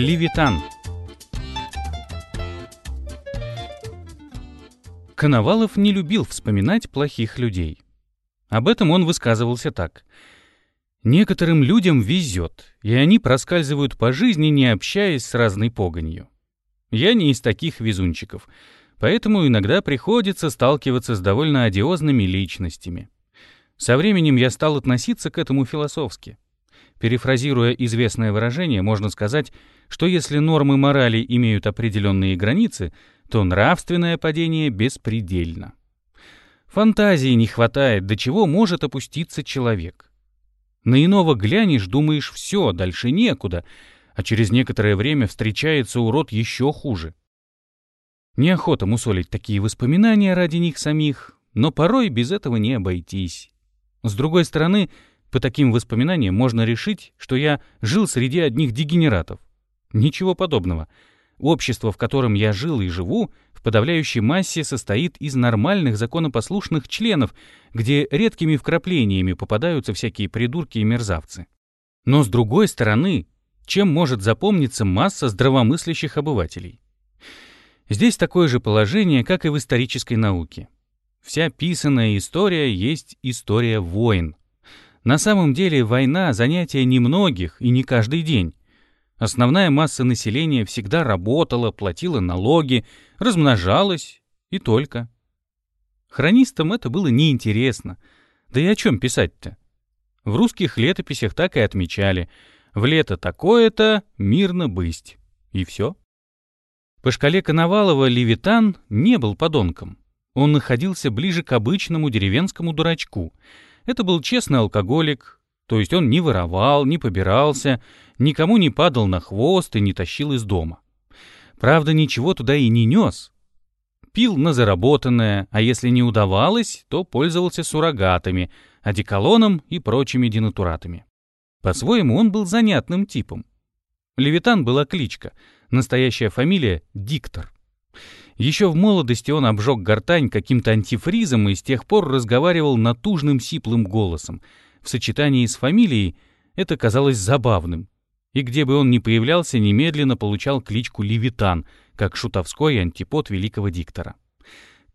Левитан. Коновалов не любил вспоминать плохих людей. Об этом он высказывался так. «Некоторым людям везет, и они проскальзывают по жизни, не общаясь с разной погонью. Я не из таких везунчиков, поэтому иногда приходится сталкиваться с довольно одиозными личностями. Со временем я стал относиться к этому философски. Перефразируя известное выражение, можно сказать, что если нормы морали имеют определенные границы, то нравственное падение беспредельно. Фантазии не хватает, до чего может опуститься человек. На иного глянешь, думаешь, все, дальше некуда, а через некоторое время встречается урод еще хуже. Неохота мусолить такие воспоминания ради них самих, но порой без этого не обойтись. С другой стороны, по таким воспоминаниям можно решить, что я жил среди одних дегенератов. Ничего подобного — Общество, в котором я жил и живу, в подавляющей массе состоит из нормальных законопослушных членов, где редкими вкраплениями попадаются всякие придурки и мерзавцы. Но с другой стороны, чем может запомниться масса здравомыслящих обывателей? Здесь такое же положение, как и в исторической науке. Вся писанная история есть история войн. На самом деле война — занятие немногих и не каждый день. Основная масса населения всегда работала, платила налоги, размножалась и только. Хронистам это было неинтересно. Да и о чем писать-то? В русских летописях так и отмечали. В лето такое-то, мирно бысть. И все. По шкале Коновалова Левитан не был подонком. Он находился ближе к обычному деревенскому дурачку. Это был честный алкоголик, то есть он не воровал, не побирался, никому не падал на хвост и не тащил из дома. Правда, ничего туда и не нес. Пил на заработанное, а если не удавалось, то пользовался суррогатами, одеколоном и прочими денатуратами. По-своему, он был занятным типом. Левитан была кличка, настоящая фамилия — Диктор. Еще в молодости он обжег гортань каким-то антифризом и с тех пор разговаривал натужным сиплым голосом — в сочетании с фамилией это казалось забавным. И где бы он ни появлялся, немедленно получал кличку Левитан, как шутовской антипод великого диктора.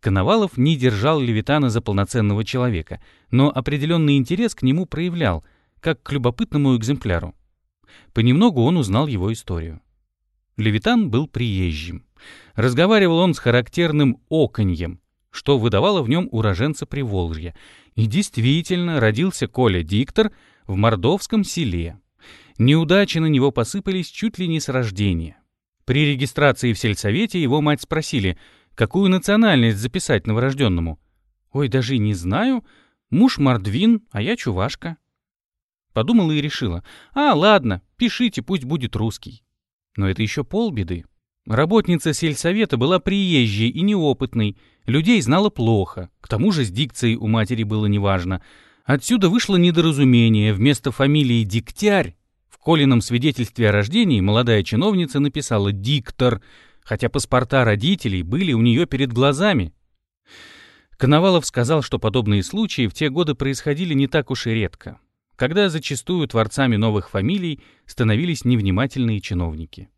Коновалов не держал Левитана за полноценного человека, но определенный интерес к нему проявлял, как к любопытному экземпляру. Понемногу он узнал его историю. Левитан был приезжим. Разговаривал он с характерным оконьем, что выдавало в нем уроженца Приволжья, и действительно родился Коля Диктор в мордовском селе. Неудачи на него посыпались чуть ли не с рождения. При регистрации в сельсовете его мать спросили, какую национальность записать новорожденному. «Ой, даже и не знаю. Муж мордвин, а я чувашка». Подумала и решила, «А, ладно, пишите, пусть будет русский». Но это еще полбеды. Работница сельсовета была приезжей и неопытной, людей знала плохо, к тому же с дикцией у матери было неважно. Отсюда вышло недоразумение, вместо фамилии Диктярь в Колином свидетельстве о рождении молодая чиновница написала «Диктор», хотя паспорта родителей были у нее перед глазами. Коновалов сказал, что подобные случаи в те годы происходили не так уж и редко, когда зачастую творцами новых фамилий становились невнимательные чиновники.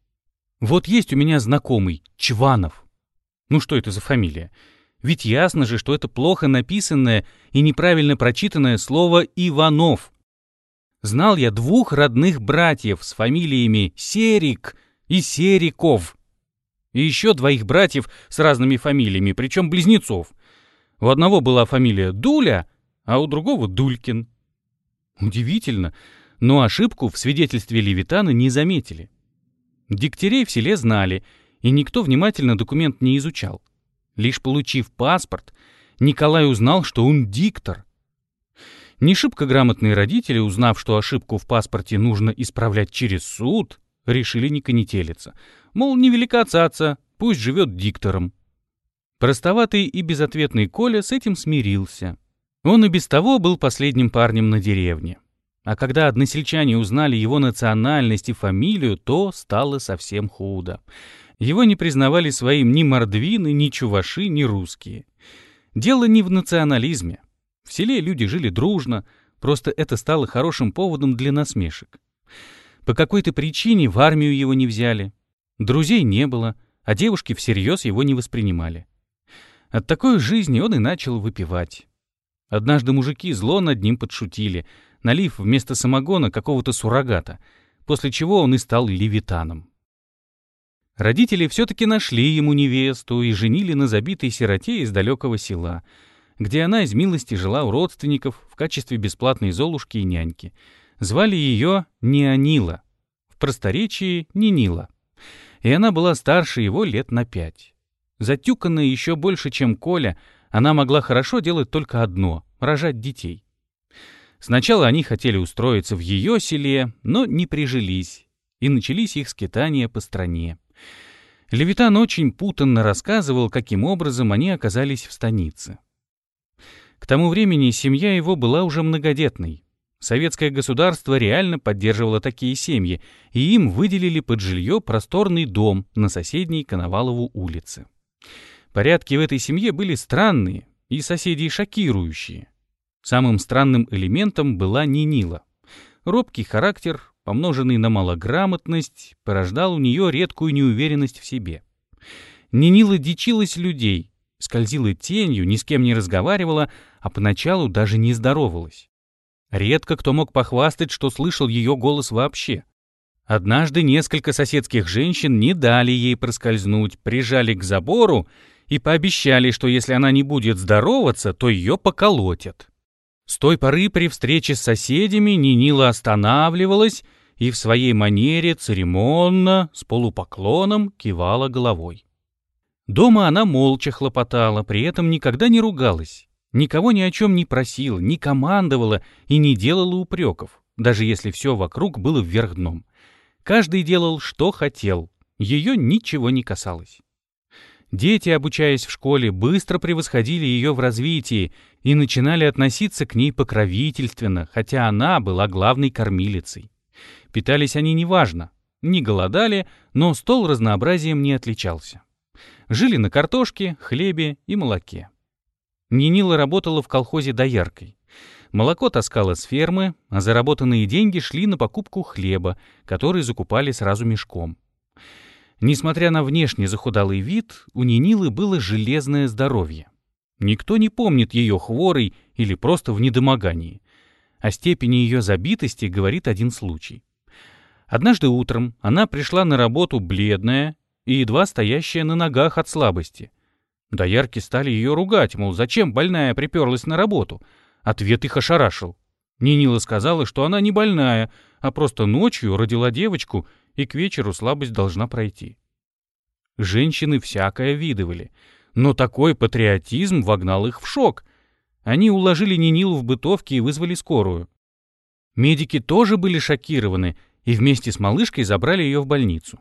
Вот есть у меня знакомый, Чванов. Ну что это за фамилия? Ведь ясно же, что это плохо написанное и неправильно прочитанное слово «Иванов». Знал я двух родных братьев с фамилиями Серик и Сериков. И еще двоих братьев с разными фамилиями, причем близнецов. У одного была фамилия Дуля, а у другого Дулькин. Удивительно, но ошибку в свидетельстве Левитана не заметили. Дегтярей в селе знали, и никто внимательно документ не изучал. Лишь получив паспорт, Николай узнал, что он диктор. Не шибко грамотные родители, узнав, что ошибку в паспорте нужно исправлять через суд, решили не конетелиться. Мол, невелика цаца, пусть живет диктором. Простоватый и безответный Коля с этим смирился. Он и без того был последним парнем на деревне. А когда односельчане узнали его национальность и фамилию, то стало совсем худо. Его не признавали своим ни мордвины, ни чуваши, ни русские. Дело не в национализме. В селе люди жили дружно, просто это стало хорошим поводом для насмешек. По какой-то причине в армию его не взяли. Друзей не было, а девушки всерьез его не воспринимали. От такой жизни он и начал выпивать. Однажды мужики зло над ним подшутили, налив вместо самогона какого-то суррогата, после чего он и стал левитаном. Родители все-таки нашли ему невесту и женили на забитой сироте из далекого села, где она из милости жила у родственников в качестве бесплатной золушки и няньки. Звали ее Неонила, в просторечии Нинила. И она была старше его лет на пять. Затюканная еще больше, чем Коля, она могла хорошо делать только одно — рожать детей. Сначала они хотели устроиться в ее селе, но не прижились, и начались их скитания по стране. Левитан очень путанно рассказывал, каким образом они оказались в станице. К тому времени семья его была уже многодетной. Советское государство реально поддерживало такие семьи, и им выделили под жилье просторный дом на соседней Коновалову улице. Порядки в этой семье были странные и соседей шокирующие. Самым странным элементом была Нинила. Робкий характер, помноженный на малограмотность, порождал у нее редкую неуверенность в себе. Нинила дичилась людей, скользила тенью, ни с кем не разговаривала, а поначалу даже не здоровалась. Редко кто мог похвастать, что слышал ее голос вообще. Однажды несколько соседских женщин не дали ей проскользнуть, прижали к забору и пообещали, что если она не будет здороваться, то ее поколотят. С той поры при встрече с соседями Нинила останавливалась и в своей манере церемонно, с полупоклоном кивала головой. Дома она молча хлопотала, при этом никогда не ругалась, никого ни о чем не просила, не командовала и не делала упреков, даже если все вокруг было вверх дном. Каждый делал, что хотел, ее ничего не касалось. Дети, обучаясь в школе, быстро превосходили ее в развитии и начинали относиться к ней покровительственно, хотя она была главной кормилицей. Питались они неважно, не голодали, но стол разнообразием не отличался. Жили на картошке, хлебе и молоке. Нинила работала в колхозе дояркой. Молоко таскала с фермы, а заработанные деньги шли на покупку хлеба, который закупали сразу мешком. Несмотря на внешне захудалый вид, у Нинилы было железное здоровье. Никто не помнит ее хворой или просто в недомогании. О степени ее забитости говорит один случай. Однажды утром она пришла на работу бледная и едва стоящая на ногах от слабости. Доярки стали ее ругать, мол, зачем больная приперлась на работу. Ответ их ошарашил. Нинила сказала, что она не больная, а просто ночью родила девочку и к вечеру слабость должна пройти. Женщины всякое видывали, но такой патриотизм вогнал их в шок. Они уложили Нинилу в бытовке и вызвали скорую. Медики тоже были шокированы и вместе с малышкой забрали ее в больницу.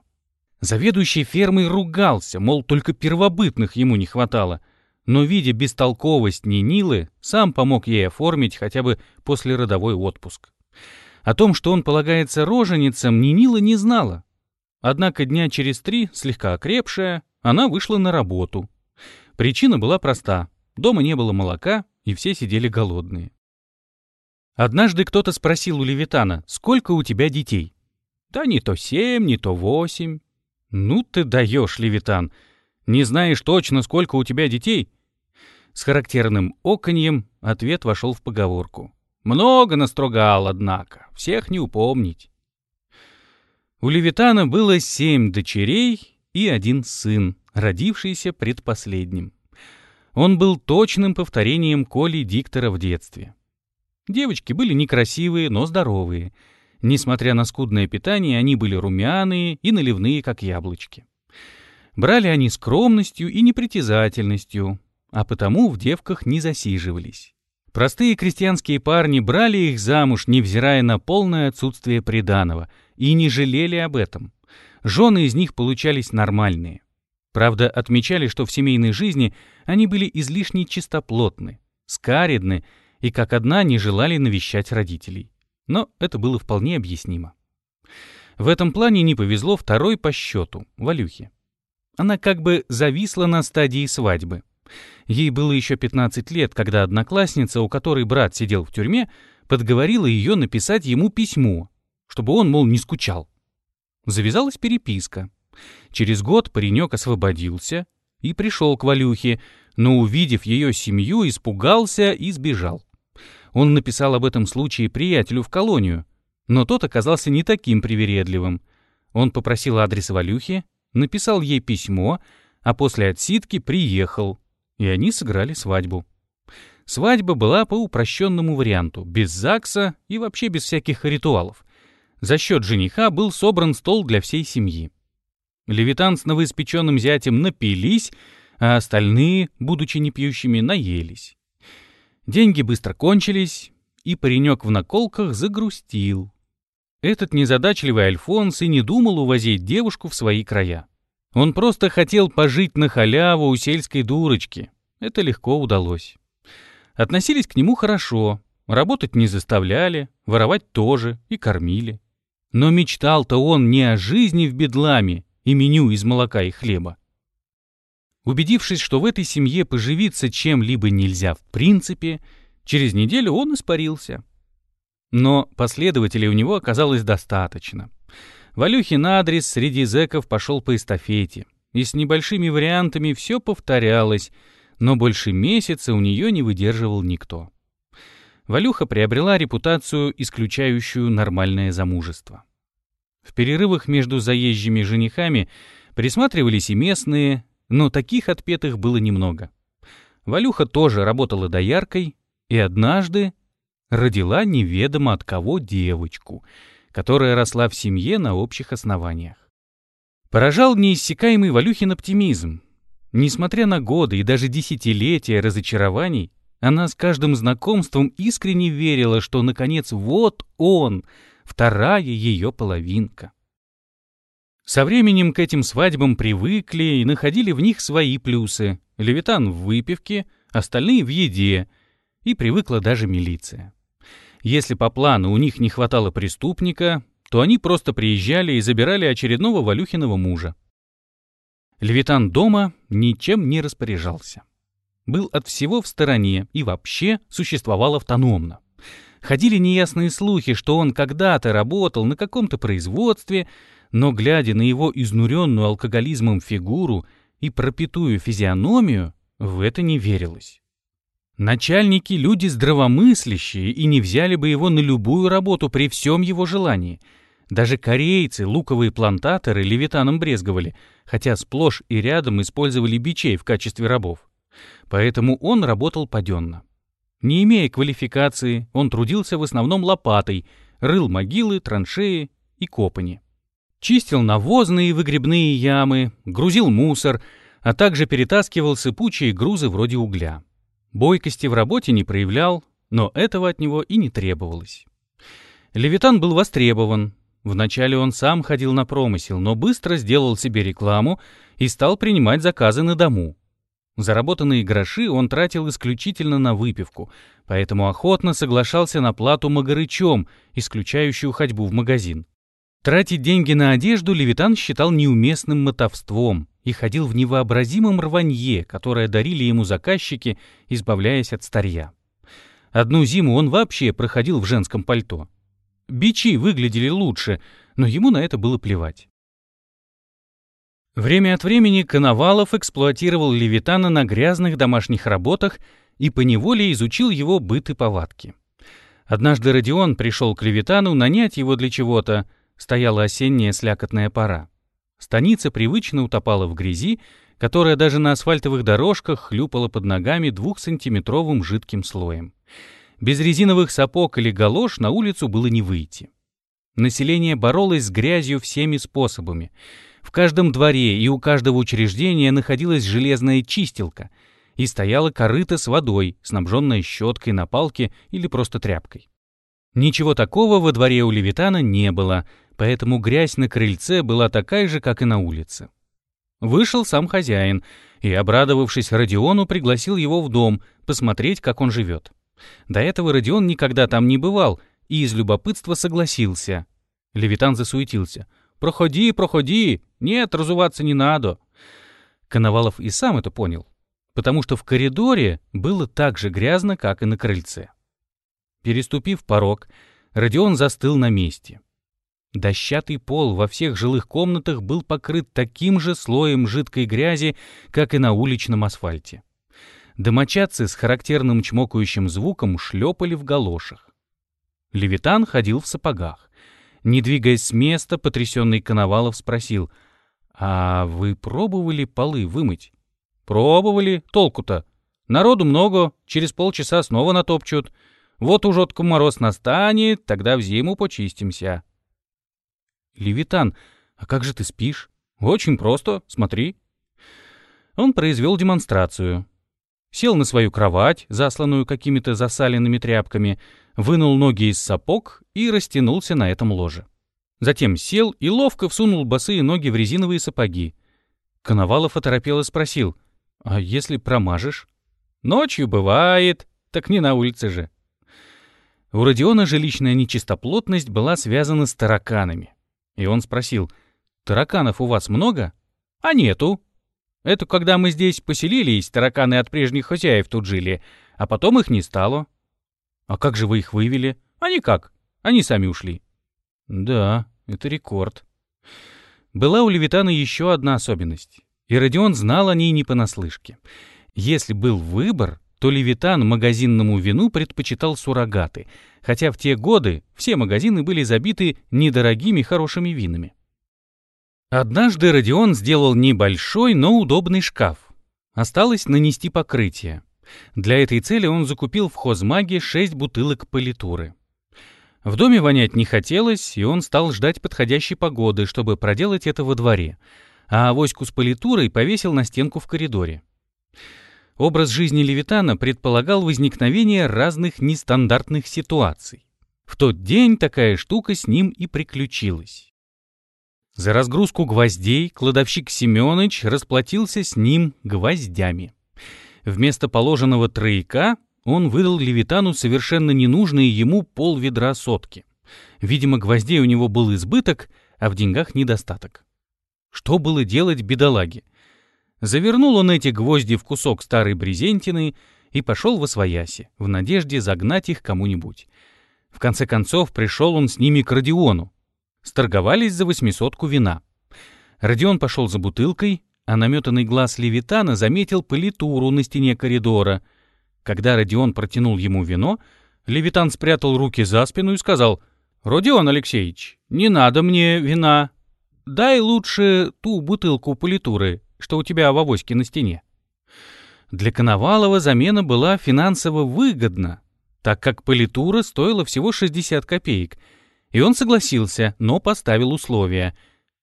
Заведующий фермой ругался, мол, только первобытных ему не хватало, но, видя бестолковость Нинилы, сам помог ей оформить хотя бы послеродовой отпуск. О том, что он полагается роженицам, Нинила не знала. Однако дня через три, слегка окрепшая, она вышла на работу. Причина была проста. Дома не было молока, и все сидели голодные. Однажды кто-то спросил у Левитана, сколько у тебя детей? Да не то семь, не то восемь. Ну ты даешь, Левитан. Не знаешь точно, сколько у тебя детей? С характерным оконьем ответ вошел в поговорку. Много настрогал, однако, всех не упомнить. У Левитана было семь дочерей и один сын, родившийся предпоследним. Он был точным повторением Коли Диктора в детстве. Девочки были некрасивые, но здоровые. Несмотря на скудное питание, они были румяные и наливные, как яблочки. Брали они скромностью и непритязательностью, а потому в девках не засиживались. Простые крестьянские парни брали их замуж, невзирая на полное отсутствие приданого, и не жалели об этом. Жены из них получались нормальные. Правда, отмечали, что в семейной жизни они были излишне чистоплотны, скаридны и как одна не желали навещать родителей. Но это было вполне объяснимо. В этом плане не повезло второй по счету, Валюхе. Она как бы зависла на стадии свадьбы. Ей было еще 15 лет, когда одноклассница, у которой брат сидел в тюрьме, подговорила ее написать ему письмо. чтобы он, мол, не скучал. Завязалась переписка. Через год паренек освободился и пришел к Валюхе, но, увидев ее семью, испугался и сбежал. Он написал об этом случае приятелю в колонию, но тот оказался не таким привередливым. Он попросил адрес Валюхи, написал ей письмо, а после отсидки приехал, и они сыграли свадьбу. Свадьба была по упрощенному варианту, без ЗАГСа и вообще без всяких ритуалов. За счет жениха был собран стол для всей семьи. Левитан с новоиспеченным зятем напились, а остальные, будучи непьющими, наелись. Деньги быстро кончились, и паренек в наколках загрустил. Этот незадачливый Альфонс и не думал увозить девушку в свои края. Он просто хотел пожить на халяву у сельской дурочки. Это легко удалось. Относились к нему хорошо, работать не заставляли, воровать тоже и кормили. Но мечтал-то он не о жизни в бедламе и меню из молока и хлеба. Убедившись, что в этой семье поживиться чем-либо нельзя в принципе, через неделю он испарился. Но последователей у него оказалось достаточно. Валюхин адрес среди зэков пошел по эстафете, и с небольшими вариантами все повторялось — но больше месяца у нее не выдерживал никто. Валюха приобрела репутацию, исключающую нормальное замужество. В перерывах между заезжими женихами присматривались и местные, но таких отпетых было немного. Валюха тоже работала дояркой и однажды родила неведомо от кого девочку, которая росла в семье на общих основаниях. Поражал неиссякаемый Валюхин оптимизм. Несмотря на годы и даже десятилетия разочарований, она с каждым знакомством искренне верила, что, наконец, вот он, вторая ее половинка. Со временем к этим свадьбам привыкли и находили в них свои плюсы. Левитан в выпивке, остальные в еде, и привыкла даже милиция. Если по плану у них не хватало преступника, то они просто приезжали и забирали очередного Валюхиного мужа. Левитан дома ничем не распоряжался. Был от всего в стороне и вообще существовал автономно. Ходили неясные слухи, что он когда-то работал на каком-то производстве, но, глядя на его изнуренную алкоголизмом фигуру и пропитую физиономию, в это не верилось. Начальники — люди здравомыслящие и не взяли бы его на любую работу при всем его желании — даже корейцы, луковые плантаторы левитаном брезговали, хотя сплошь и рядом использовали бичей в качестве рабов. Поэтому он работал паденно. Не имея квалификации, он трудился в основном лопатой, рыл могилы, траншеи и копани. Чистил навозные и выгребные ямы, грузил мусор, а также перетаскивал сыпучие грузы вроде угля. Бойкости в работе не проявлял, но этого от него и не требовалось. Левитан был востребован, Вначале он сам ходил на промысел, но быстро сделал себе рекламу и стал принимать заказы на дому. Заработанные гроши он тратил исключительно на выпивку, поэтому охотно соглашался на плату магарычом, исключающую ходьбу в магазин. Тратить деньги на одежду Левитан считал неуместным мотовством и ходил в невообразимом рванье, которое дарили ему заказчики, избавляясь от старья. Одну зиму он вообще проходил в женском пальто. Бичи выглядели лучше, но ему на это было плевать. Время от времени Коновалов эксплуатировал Левитана на грязных домашних работах и поневоле изучил его быт и повадки. Однажды Родион пришел к Левитану нанять его для чего-то, стояла осенняя слякотная пора. Станица привычно утопала в грязи, которая даже на асфальтовых дорожках хлюпала под ногами двухсантиметровым жидким слоем. Без резиновых сапог или галош на улицу было не выйти. Население боролось с грязью всеми способами. В каждом дворе и у каждого учреждения находилась железная чистилка и стояла корыто с водой, снабженная щеткой на палке или просто тряпкой. Ничего такого во дворе у Левитана не было, поэтому грязь на крыльце была такая же, как и на улице. Вышел сам хозяин и, обрадовавшись Родиону, пригласил его в дом посмотреть, как он живет. До этого Родион никогда там не бывал и из любопытства согласился. Левитан засуетился. «Проходи, проходи! Нет, разуваться не надо!» Коновалов и сам это понял, потому что в коридоре было так же грязно, как и на крыльце. Переступив порог, Родион застыл на месте. Дощатый пол во всех жилых комнатах был покрыт таким же слоем жидкой грязи, как и на уличном асфальте. Домочадцы с характерным чмокающим звуком шлепали в галошах. Левитан ходил в сапогах. Не двигаясь с места, потрясенный Коновалов спросил, «А вы пробовали полы вымыть?» «Пробовали. Толку-то. Народу много, через полчаса снова натопчут. Вот уж отку мороз настанет, тогда в зиму почистимся». «Левитан, а как же ты спишь?» «Очень просто, смотри». Он произвел демонстрацию. Сел на свою кровать, засланную какими-то засаленными тряпками, вынул ноги из сапог и растянулся на этом ложе. Затем сел и ловко всунул босые ноги в резиновые сапоги. Коновалов оторопел и спросил, «А если промажешь?» «Ночью бывает, так не на улице же». У Родиона жилищная нечистоплотность была связана с тараканами. И он спросил, «Тараканов у вас много?» «А нету». «Это когда мы здесь поселились, тараканы от прежних хозяев тут жили, а потом их не стало». «А как же вы их вывели?» «А никак. Они сами ушли». «Да, это рекорд». Была у Левитана еще одна особенность, и Родион знал о ней не понаслышке. Если был выбор, то Левитан магазинному вину предпочитал суррогаты, хотя в те годы все магазины были забиты недорогими хорошими винами. Однажды Родион сделал небольшой, но удобный шкаф. Осталось нанести покрытие. Для этой цели он закупил в хозмаге шесть бутылок политуры. В доме вонять не хотелось, и он стал ждать подходящей погоды, чтобы проделать это во дворе, а авоську с политурой повесил на стенку в коридоре. Образ жизни Левитана предполагал возникновение разных нестандартных ситуаций. В тот день такая штука с ним и приключилась. За разгрузку гвоздей кладовщик Семёныч расплатился с ним гвоздями. Вместо положенного трояка он выдал Левитану совершенно ненужные ему полведра сотки. Видимо, гвоздей у него был избыток, а в деньгах недостаток. Что было делать бедолаге? Завернул он эти гвозди в кусок старой брезентины и пошел во свояси, в надежде загнать их кому-нибудь. В конце концов, пришел он с ними к Родиону. Сторговались за восьмисотку вина. Родион пошел за бутылкой, а наметанный глаз Левитана заметил политуру на стене коридора. Когда Родион протянул ему вино, Левитан спрятал руки за спину и сказал, «Родион Алексеевич, не надо мне вина. Дай лучше ту бутылку политуры, что у тебя в авоське на стене. Для Коновалова замена была финансово выгодна, так как политура стоила всего 60 копеек, и он согласился, но поставил условия.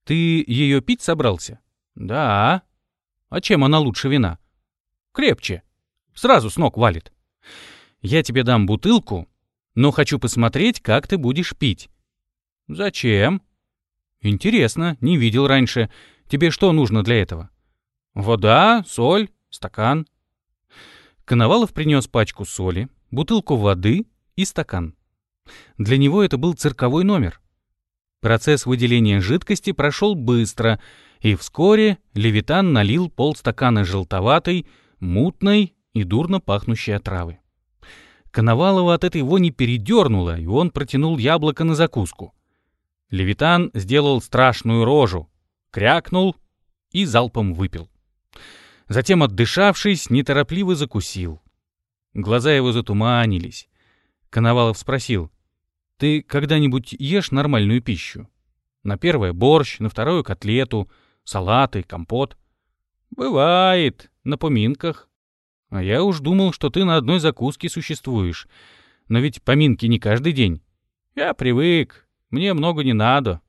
«Ты ее пить собрался?» «Да». «А чем она лучше вина?» «Крепче. Сразу с ног валит». «Я тебе дам бутылку, но хочу посмотреть, как ты будешь пить». «Зачем?» «Интересно, не видел раньше. Тебе что нужно для этого?» Вода, соль, стакан. Коновалов принес пачку соли, бутылку воды и стакан. Для него это был цирковой номер. Процесс выделения жидкости прошел быстро, и вскоре Левитан налил полстакана желтоватой, мутной и дурно пахнущей отравы. Коновалова от этой вони передернуло, и он протянул яблоко на закуску. Левитан сделал страшную рожу, крякнул и залпом выпил. Затем, отдышавшись, неторопливо закусил. Глаза его затуманились. Коновалов спросил, «Ты когда-нибудь ешь нормальную пищу? На первое — борщ, на второе — котлету, салаты, компот?» «Бывает, на поминках. А я уж думал, что ты на одной закуске существуешь. Но ведь поминки не каждый день. Я привык, мне много не надо».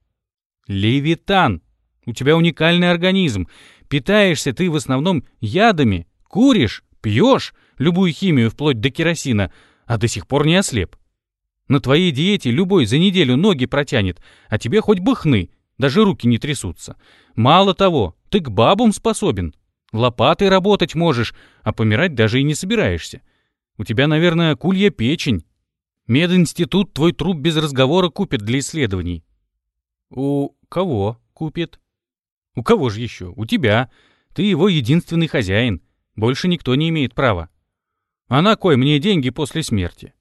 «Левитан, у тебя уникальный организм. Питаешься ты в основном ядами, куришь, пьешь любую химию вплоть до керосина, а до сих пор не ослеп. На твоей диете любой за неделю ноги протянет, а тебе хоть бы хны, даже руки не трясутся. Мало того, ты к бабам способен. Лопатой работать можешь, а помирать даже и не собираешься. У тебя, наверное, кулья печень. Мединститут твой труп без разговора купит для исследований. У кого купит? У кого же еще? У тебя. Ты его единственный хозяин. Больше никто не имеет права. А на кой мне деньги после смерти?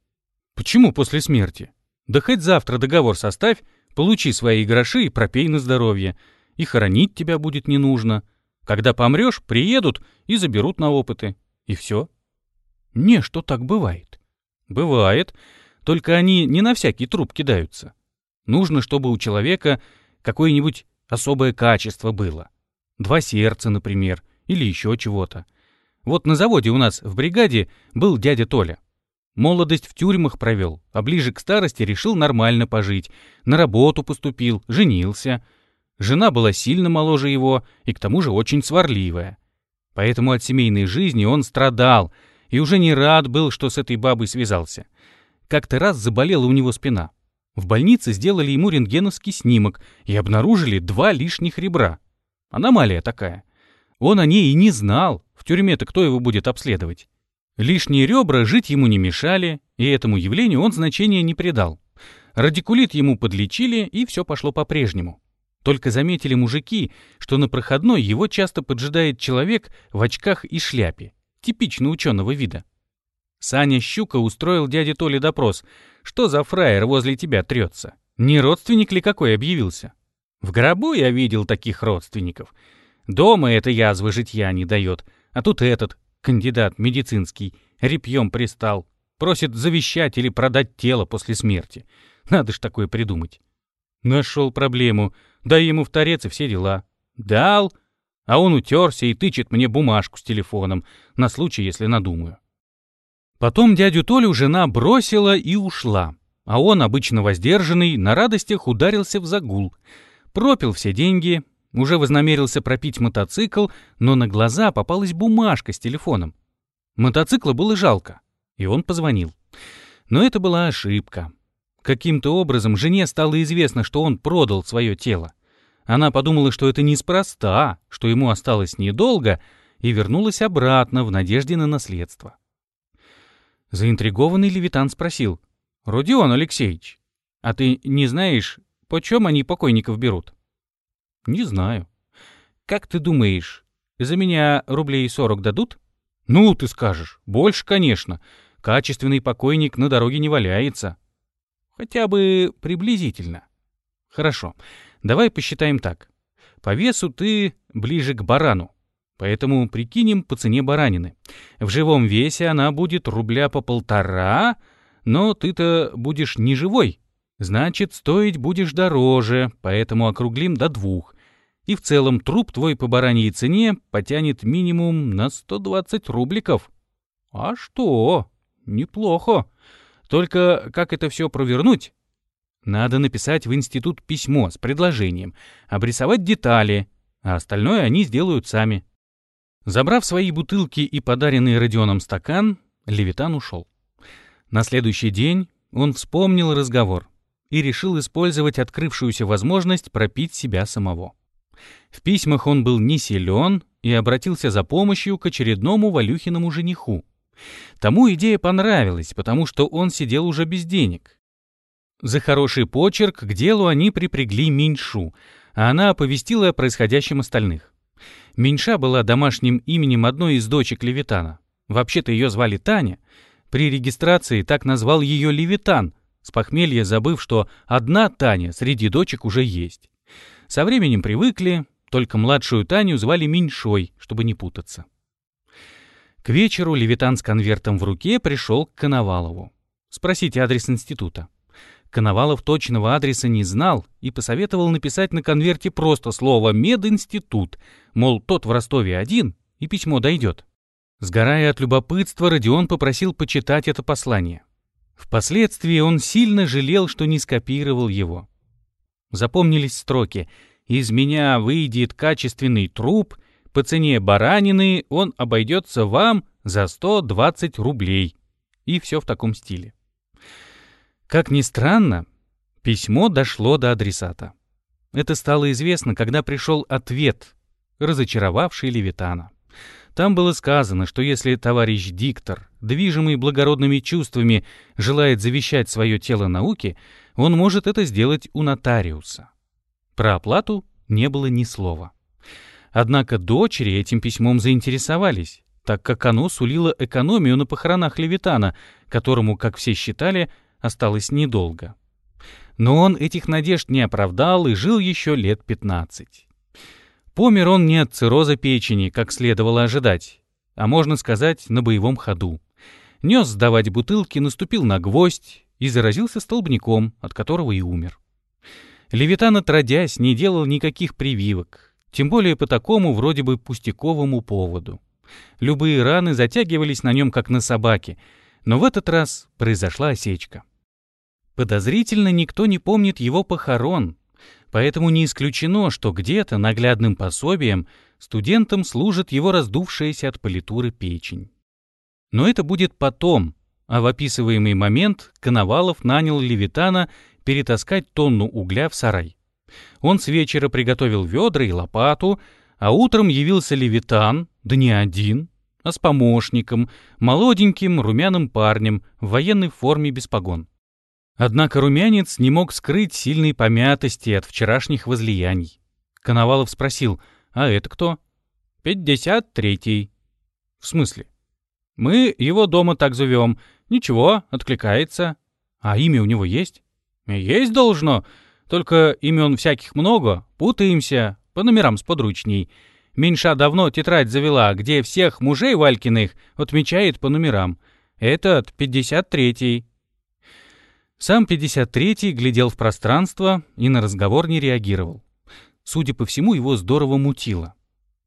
Почему после смерти? Да хоть завтра договор составь, Получи свои гроши и пропей на здоровье. И хоронить тебя будет не нужно. Когда помрешь, приедут и заберут на опыты. И все. Не, что так бывает. Бывает. Только они не на всякий труп кидаются. Нужно, чтобы у человека какое-нибудь особое качество было. Два сердца, например, или еще чего-то. Вот на заводе у нас в бригаде был дядя Толя. Молодость в тюрьмах провел, а ближе к старости решил нормально пожить. На работу поступил, женился. Жена была сильно моложе его и к тому же очень сварливая. Поэтому от семейной жизни он страдал и уже не рад был, что с этой бабой связался. Как-то раз заболела у него спина. В больнице сделали ему рентгеновский снимок и обнаружили два лишних ребра. Аномалия такая. Он о ней и не знал. В тюрьме-то кто его будет обследовать? Лишние ребра жить ему не мешали, и этому явлению он значения не придал. Радикулит ему подлечили, и все пошло по-прежнему. Только заметили мужики, что на проходной его часто поджидает человек в очках и шляпе, типично ученого вида. Саня Щука устроил дяде Толе допрос. Что за фраер возле тебя трется? Не родственник ли какой объявился? В гробу я видел таких родственников. Дома эта язва житья не дает, а тут этот, кандидат медицинский, репьем пристал. Просит завещать или продать тело после смерти. Надо ж такое придумать. Нашел проблему. Дай ему в торец и все дела. Дал, а он утерся и тычет мне бумажку с телефоном, на случай, если надумаю. Потом дядю Толю жена бросила и ушла, а он, обычно воздержанный, на радостях ударился в загул. Пропил все деньги, уже вознамерился пропить мотоцикл, но на глаза попалась бумажка с телефоном. Мотоцикла было жалко, и он позвонил. Но это была ошибка. Каким-то образом жене стало известно, что он продал свое тело. Она подумала, что это неспроста, что ему осталось недолго, и вернулась обратно в надежде на наследство. Заинтригованный Левитан спросил. «Родион Алексеевич, а ты не знаешь, почем они покойников берут?» «Не знаю». «Как ты думаешь, за меня рублей сорок дадут?» «Ну, ты скажешь. Больше, конечно. Качественный покойник на дороге не валяется». «Хотя бы приблизительно». «Хорошо. Давай посчитаем так. По весу ты ближе к барану. Поэтому прикинем по цене баранины. В живом весе она будет рубля по полтора, но ты-то будешь не живой. Значит, стоить будешь дороже, поэтому округлим до двух. И в целом труп твой по бараньей цене потянет минимум на 120 рубликов. А что? Неплохо. Только как это все провернуть? Надо написать в институт письмо с предложением, обрисовать детали, а остальное они сделают сами. Забрав свои бутылки и подаренный Родионом стакан, Левитан ушел. На следующий день он вспомнил разговор и решил использовать открывшуюся возможность пропить себя самого. В письмах он был не силен и обратился за помощью к очередному Валюхиному жениху. Тому идея понравилась, потому что он сидел уже без денег. За хороший почерк к делу они припрягли Меньшу, а она оповестила о происходящем остальных. Меньша была домашним именем одной из дочек Левитана. Вообще-то ее звали Таня. При регистрации так назвал ее Левитан, с похмелья забыв, что одна Таня среди дочек уже есть. Со временем привыкли, только младшую Таню звали Меньшой, чтобы не путаться. К вечеру Левитан с конвертом в руке пришел к Коновалову. Спросите адрес института. Коновалов точного адреса не знал и посоветовал написать на конверте просто слово «Мединститут», мол, тот в Ростове один, и письмо дойдет. Сгорая от любопытства, Родион попросил почитать это послание. Впоследствии он сильно жалел, что не скопировал его. Запомнились строки «Из меня выйдет качественный труп, по цене баранины он обойдется вам за 120 рублей». И все в таком стиле. Как ни странно, письмо дошло до адресата. Это стало известно, когда пришел ответ, разочаровавший Левитана. Там было сказано, что если товарищ диктор, движимый благородными чувствами, желает завещать свое тело науке, он может это сделать у нотариуса. Про оплату не было ни слова. Однако дочери этим письмом заинтересовались, так как оно сулило экономию на похоронах Левитана, которому, как все считали, осталось недолго. но он этих надежд не оправдал и жил еще лет 15. Помер он не от цирроза печени, как следовало ожидать, а можно сказать, на боевом ходу. Нес сдавать бутылки, наступил на гвоздь и заразился столбняком, от которого и умер. Левитан, отродясь, не делал никаких прививок, тем более по такому вроде бы пустяковому поводу. Любые раны затягивались на нем, как на собаке, но в этот раз произошла осечка. Подозрительно никто не помнит его похорон, поэтому не исключено, что где-то наглядным пособием студентам служит его раздувшаяся от политуры печень. Но это будет потом, а в описываемый момент Коновалов нанял Левитана перетаскать тонну угля в сарай. Он с вечера приготовил ведра и лопату, а утром явился Левитан, да не один, а с помощником, молоденьким румяным парнем в военной форме без погон. Однако румянец не мог скрыть сильной помятости от вчерашних возлияний. Коновалов спросил, «А это кто?» «Пятьдесят третий». «В смысле?» «Мы его дома так зовем. Ничего, откликается. А имя у него есть?» «Есть должно. Только имен всяких много, путаемся, по номерам сподручней. Меньша давно тетрадь завела, где всех мужей Валькиных отмечает по номерам. Этот пятьдесят третий». Сам 53-й глядел в пространство и на разговор не реагировал. Судя по всему, его здорово мутило.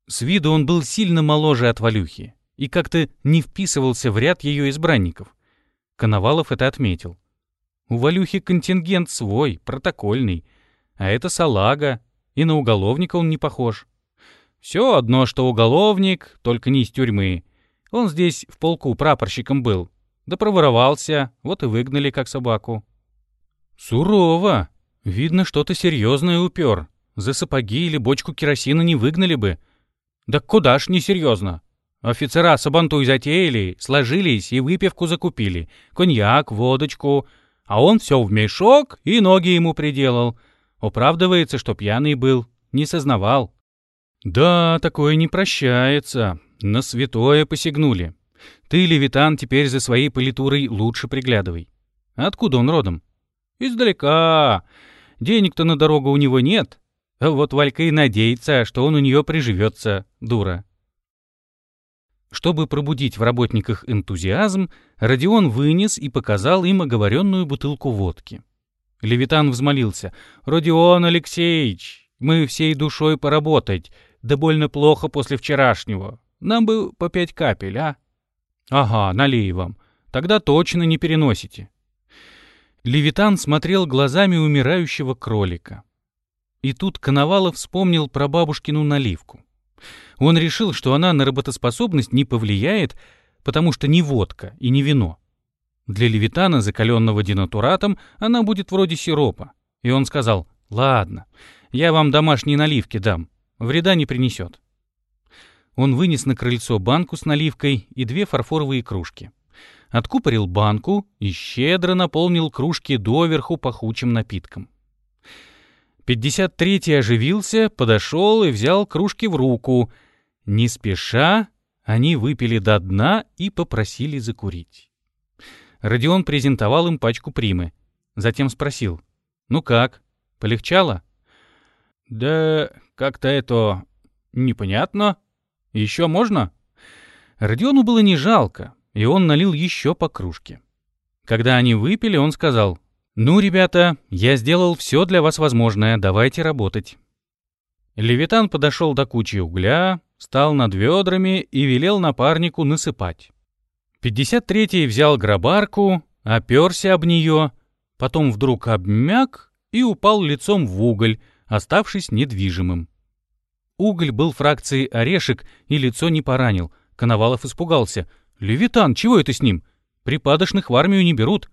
С виду он был сильно моложе от Валюхи и как-то не вписывался в ряд ее избранников. Коновалов это отметил. У Валюхи контингент свой, протокольный, а это салага, и на уголовника он не похож. Все одно, что уголовник, только не из тюрьмы. Он здесь в полку прапорщиком был, да проворовался, вот и выгнали как собаку. Сурово. Видно, что-то серьезное упер. За сапоги или бочку керосина не выгнали бы. Да куда ж несерьезно. Офицера сабантуй затеяли, сложились и выпивку закупили. Коньяк, водочку. А он все в мешок и ноги ему приделал. Управдывается, что пьяный был. Не сознавал. Да, такое не прощается. На святое посягнули. Ты, Левитан, теперь за своей политурой лучше приглядывай. Откуда он родом? Издалека. Денег-то на дорогу у него нет. А вот Валька и надеется, что он у нее приживется, дура. Чтобы пробудить в работниках энтузиазм, Родион вынес и показал им оговоренную бутылку водки. Левитан взмолился. «Родион Алексеевич, мы всей душой поработать, да больно плохо после вчерашнего. Нам бы по пять капель, а?» «Ага, налей вам. Тогда точно не переносите». Левитан смотрел глазами умирающего кролика. И тут Коновалов вспомнил про бабушкину наливку. Он решил, что она на работоспособность не повлияет, потому что не водка и не вино. Для Левитана, закаленного денатуратом, она будет вроде сиропа. И он сказал, «Ладно, я вам домашние наливки дам, вреда не принесет». Он вынес на крыльцо банку с наливкой и две фарфоровые кружки. Откупорил банку и щедро наполнил кружки доверху пахучим напитком. 53-й оживился, подошел и взял кружки в руку. Не спеша они выпили до дна и попросили закурить. Родион презентовал им пачку примы. Затем спросил. «Ну как, полегчало?» «Да как-то это... непонятно», еще можно?» Родиону было не жалко, и он налил еще по кружке. Когда они выпили, он сказал, «Ну, ребята, я сделал все для вас возможное, давайте работать». Левитан подошел до кучи угля, стал над ведрами и велел напарнику насыпать. 53-й взял гробарку, оперся об нее, потом вдруг обмяк и упал лицом в уголь, оставшись недвижимым. Уголь был фракцией орешек и лицо не поранил. Коновалов испугался. «Левитан, чего это с ним? Припадочных в армию не берут».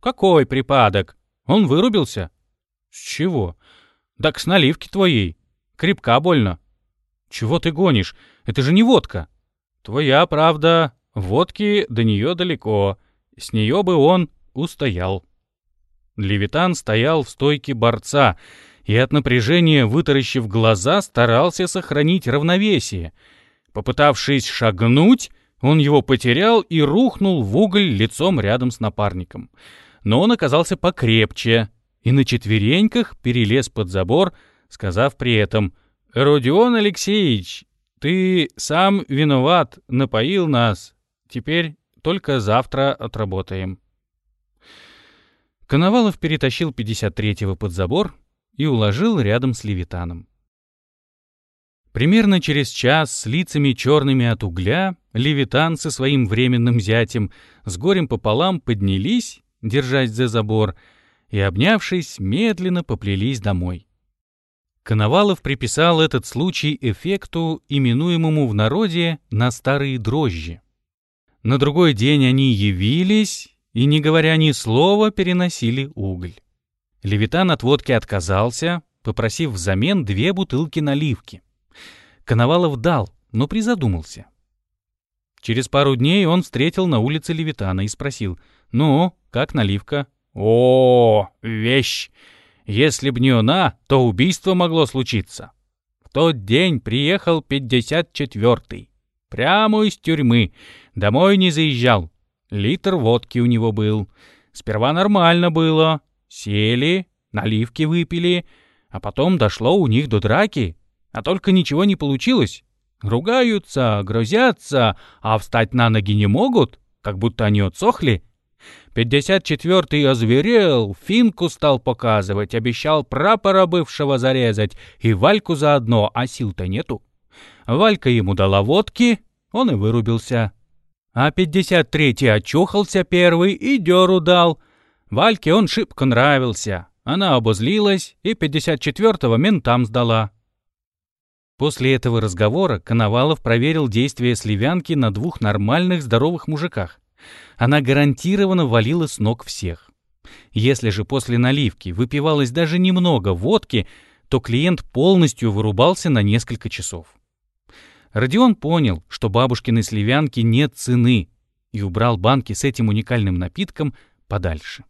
«Какой припадок? Он вырубился». «С чего?» «Так с наливки твоей. Крепка больно». «Чего ты гонишь? Это же не водка». «Твоя правда. Водки до нее далеко. С нее бы он устоял». Левитан стоял в стойке борца — и от напряжения, вытаращив глаза, старался сохранить равновесие. Попытавшись шагнуть, он его потерял и рухнул в уголь лицом рядом с напарником. Но он оказался покрепче, и на четвереньках перелез под забор, сказав при этом «Родион Алексеевич, ты сам виноват, напоил нас. Теперь только завтра отработаем». Коновалов перетащил 53-го под забор и уложил рядом с Левитаном. Примерно через час с лицами черными от угля Левитан со своим временным зятем с горем пополам поднялись, держась за забор, и, обнявшись, медленно поплелись домой. Коновалов приписал этот случай эффекту, именуемому в народе «на старые дрожжи». На другой день они явились и, не говоря ни слова, переносили уголь. Левитан от водки отказался, попросив взамен две бутылки наливки. Коновалов дал, но призадумался. Через пару дней он встретил на улице Левитана и спросил, «Ну, как наливка?» «О, вещь! Если б не она, то убийство могло случиться. В тот день приехал 54-й. Прямо из тюрьмы. Домой не заезжал. Литр водки у него был. Сперва нормально было. Сели, наливки выпили, а потом дошло у них до драки. А только ничего не получилось. Ругаются, грозятся, а встать на ноги не могут, как будто они отсохли. Пятьдесят четвертый озверел, финку стал показывать, обещал прапора бывшего зарезать и Вальку заодно, а сил-то нету. Валька ему дала водки, он и вырубился. А пятьдесят третий очухался первый и дёру дал. Вальке он шибко нравился. Она обозлилась и пятьдесят четвертого ментам сдала. После этого разговора Коновалов проверил действия сливянки на двух нормальных здоровых мужиках. Она гарантированно валила с ног всех. Если же после наливки выпивалось даже немного водки, то клиент полностью вырубался на несколько часов. Родион понял, что бабушкиной сливянки нет цены, и убрал банки с этим уникальным напитком подальше.